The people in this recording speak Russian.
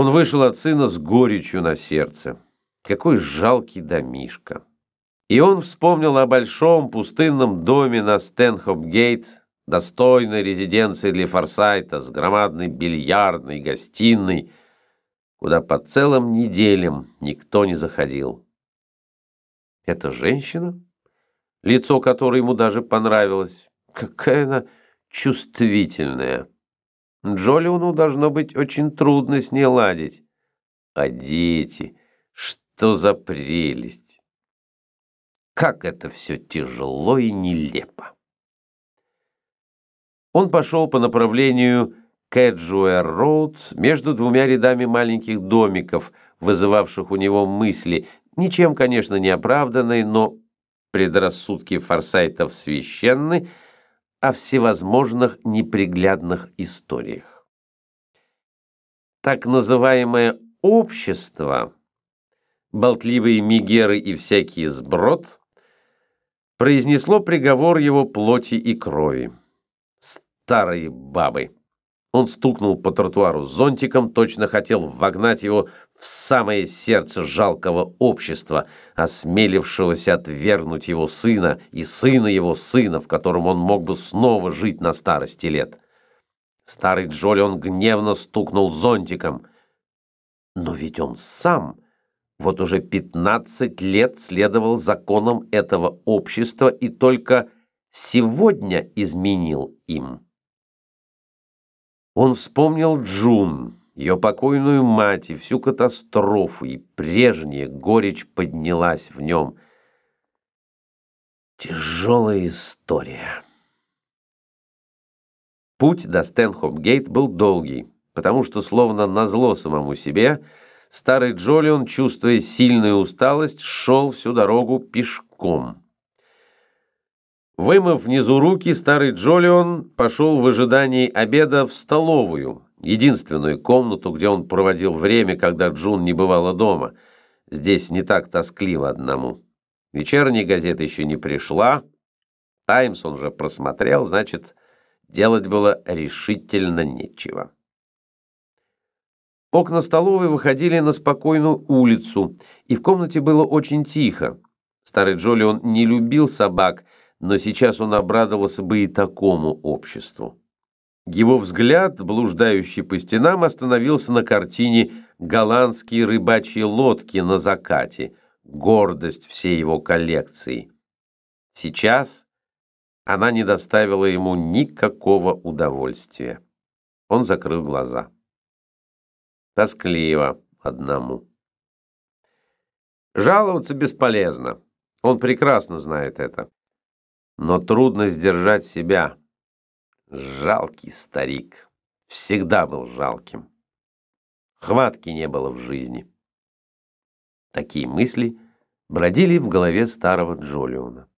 Он вышел от сына с горечью на сердце. Какой жалкий домишка. И он вспомнил о большом пустынном доме на Стэнхоп-гейт, достойной резиденции для Форсайта с громадной бильярдной гостиной, куда по целым неделям никто не заходил. Эта женщина, лицо которой ему даже понравилось, какая она чувствительная. Джолиону должно быть очень трудно с ней ладить. А дети, что за прелесть! Как это все тяжело и нелепо! Он пошел по направлению к Эджуэр-Роуд между двумя рядами маленьких домиков, вызывавших у него мысли, ничем, конечно, не оправданные, но предрассудки форсайтов священны, о всевозможных неприглядных историях. Так называемое «общество», болтливые мигеры и всякий сброд, произнесло приговор его плоти и крови. Старые бабы. Он стукнул по тротуару зонтиком, точно хотел вогнать его в самое сердце жалкого общества, осмелившегося отвергнуть его сына и сына его сына, в котором он мог бы снова жить на старости лет. Старый Джолион гневно стукнул зонтиком. Но ведь он сам вот уже пятнадцать лет следовал законам этого общества и только сегодня изменил им. Он вспомнил Джун, ее покойную мать и всю катастрофу, и прежняя горечь поднялась в нем. Тяжелая история. Путь до Стэнхоп-гейт был долгий, потому что, словно назло самому себе, старый Джолион, чувствуя сильную усталость, шел всю дорогу пешком. Вымыв внизу руки, старый Джолион пошел в ожидании обеда в столовую, единственную комнату, где он проводил время, когда Джун не бывала дома. Здесь не так тоскливо одному. Вечерняя газета еще не пришла, «Таймс» он уже просмотрел, значит, делать было решительно нечего. Окна столовой выходили на спокойную улицу, и в комнате было очень тихо. Старый Джолион не любил собак, но сейчас он обрадовался бы и такому обществу. Его взгляд, блуждающий по стенам, остановился на картине «Голландские рыбачьи лодки на закате», гордость всей его коллекции. Сейчас она не доставила ему никакого удовольствия. Он закрыл глаза. Тоскливо одному. Жаловаться бесполезно. Он прекрасно знает это но трудно сдержать себя. Жалкий старик. Всегда был жалким. Хватки не было в жизни. Такие мысли бродили в голове старого Джолиона.